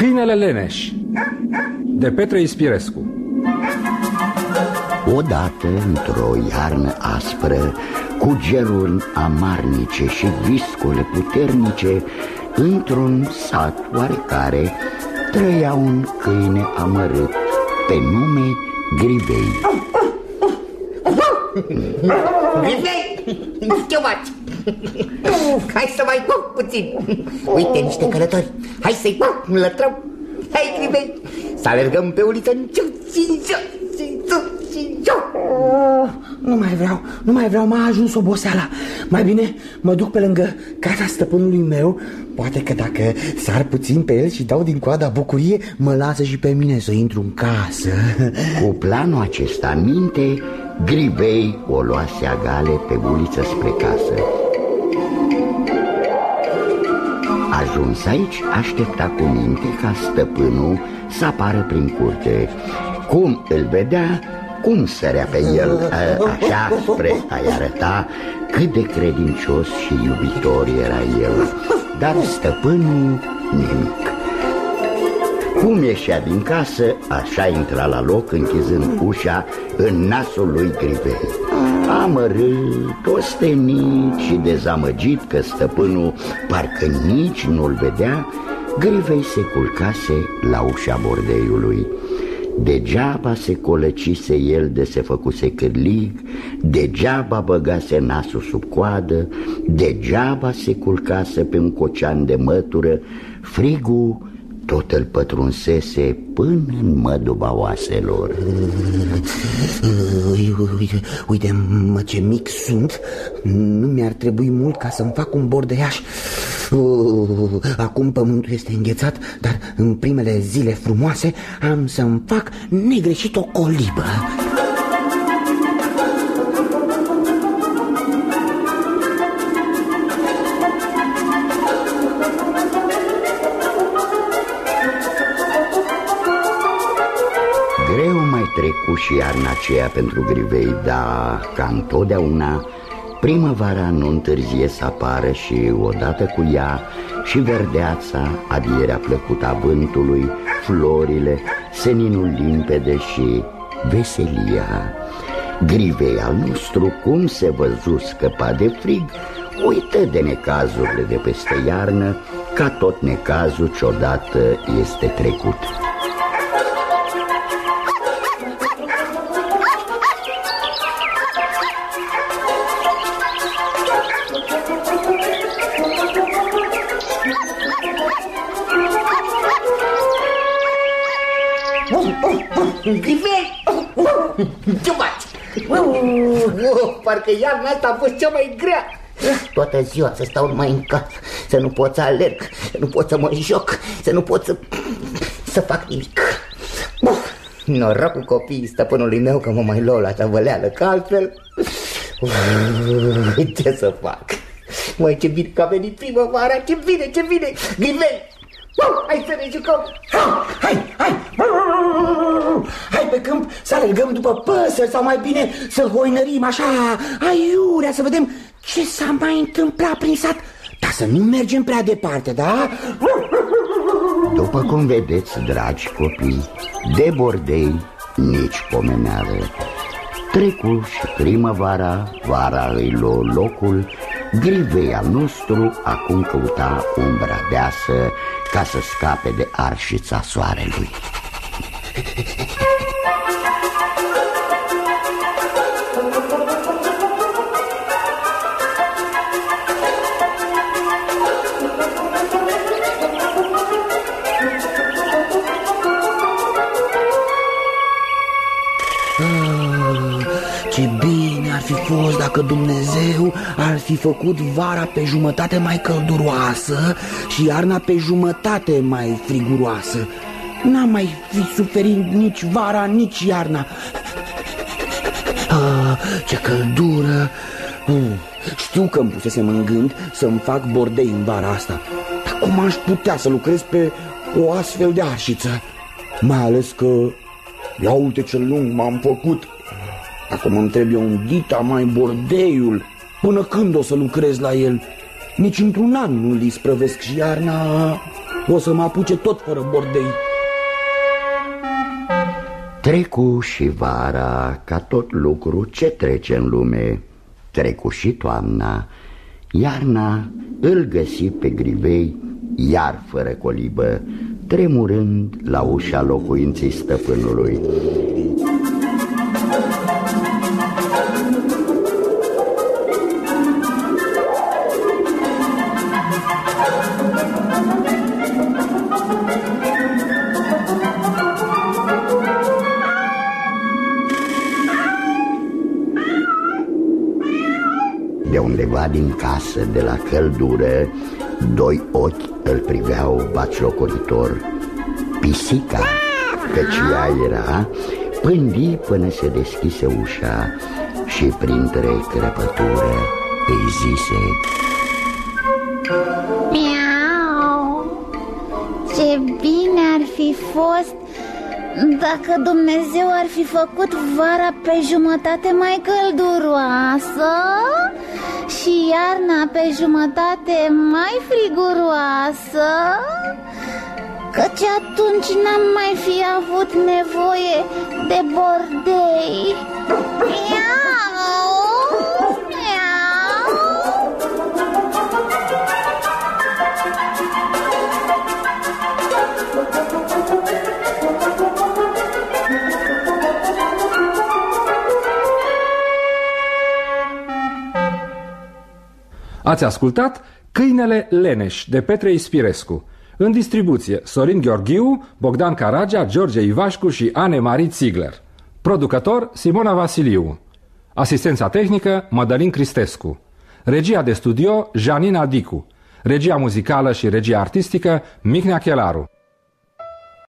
Leneș De Petre Ispirescu Odată, într-o iarnă aspră, cu geruri amarnice și viscole puternice, într-un sat oarecare, trăia un câine amărât pe nume Grivei. Grivei, ce faci? Hai să mai puțin. Uite niște călători. Hai să-i lătrăm. Hai, Grivei, să alergăm pe uliță în sus, în sus, în sus. Oh, nu mai vreau, nu mai vreau, m-a ajuns oboseala Mai bine mă duc pe lângă casa stăpânului meu Poate că dacă sar puțin pe el și dau din coada bucurie Mă lasă și pe mine să intru în casă Cu planul acesta în minte Gribei o luase agale pe uliță spre casă Ajuns aici, aștepta cu minte ca stăpânul să apară prin curte. Cum îl vedea, cum sărea pe el așa spre a-i arăta cât de credincios și iubitor era el. Dar stăpânul nimic Cum ieșea din casă, așa intra la loc închizând ușa în nasul lui Grivei Amărât, ostenit și dezamăgit că stăpânul parcă nici nu-l vedea Grivei se culcase la ușa bordeiului. Degeaba se colăcise el de se făcuse cârlig, degeaba băgase nasul sub coadă, degeaba se culcase pe un cocean de mătură, frigul tot îl pătrunsese până în măduba oaselor. Uite, uite mă ce mic sunt. Nu mi-ar trebui mult ca să-mi fac un bordeiaș Acum pământul este înghețat Dar în primele zile frumoase Am să-mi fac negreșit o colibă trecu și iarna aceea pentru grivei, dar ca întotdeauna primăvara nu întârzie să apară și odată cu ea și verdeața, adierea plăcută a vântului, florile, seninul limpede și veselia. Grivei al nostru, cum se văzu scăpa de frig, uită de necazurile de peste iarnă, ca tot necazul ce odată este trecut. Grivei! Ce faci? Oh, parcă iarna asta a fost cea mai grea Toată ziua să stau numai în casă Să nu pot să alerg Să nu pot să mă joc Să nu pot să, să fac nimic oh, Noroc cu copiii stăpânului meu Că mă mai luau la tăvăleală Că altfel oh, Ce să fac Măi ce bine că a venit primăvara Ce bine, ce bine Grivei Hai să ne jucăm! Hai, hai! Hai pe câmp să alergăm după păsări sau mai bine să hoinărim așa aiurea să vedem ce s-a mai întâmplat prin sat. Dar să nu mergem prea departe, da? După cum vedeți, dragi copii, de bordei nici pomeneală. Trecu și primăvara, vara îi luă locul, grivei al nostru acum căuta umbra deasă ca să scape de arșița soarelui. Ce bine ar fi fost dacă Dumnezeu ar fi făcut vara pe jumătate mai călduroasă și iarna pe jumătate mai friguroasă. N-am mai fi suferit nici vara, nici iarna. Ah, ce căldură! Mm, știu că îmi pusesem în gând să-mi fac bordei în vara asta. Dar cum aș putea să lucrez pe o astfel de arșiță? Mai ales că, ia uite ce lung m-am făcut dacă mă întreb eu un dita mai bordeiul, până când o să lucrez la el? Nici într-un an nu-l isprăvesc și iarna o să mă apuce tot fără bordei. Trecu și vara, ca tot lucru ce trece în lume, trecu și toamna, iarna îl găsi pe grivei, iar fără colibă, tremurând la ușa locuinței stăpânului. De undeva din casă, de la căldură, doi ochi îl priveau baciocoritor. Pisica, căci ea era, pândi până se deschise ușa și printre crăpătură îi zise Miau, ce bine ar fi fost dacă Dumnezeu ar fi făcut vara pe jumătate mai călduroasă și iarna pe jumătate mai friguroasă Căci atunci n-am mai fi avut nevoie de bordei Ați ascultat Câinele Leneș de Petre Ispirescu. În distribuție Sorin Gheorghiu, Bogdan Caragea, George Ivașcu și Anne Marie Ziegler. Producător Simona Vasiliu. Asistența tehnică Mădălin Cristescu. Regia de studio Janina Dicu. Regia muzicală și regia artistică Mihnea Chelaru.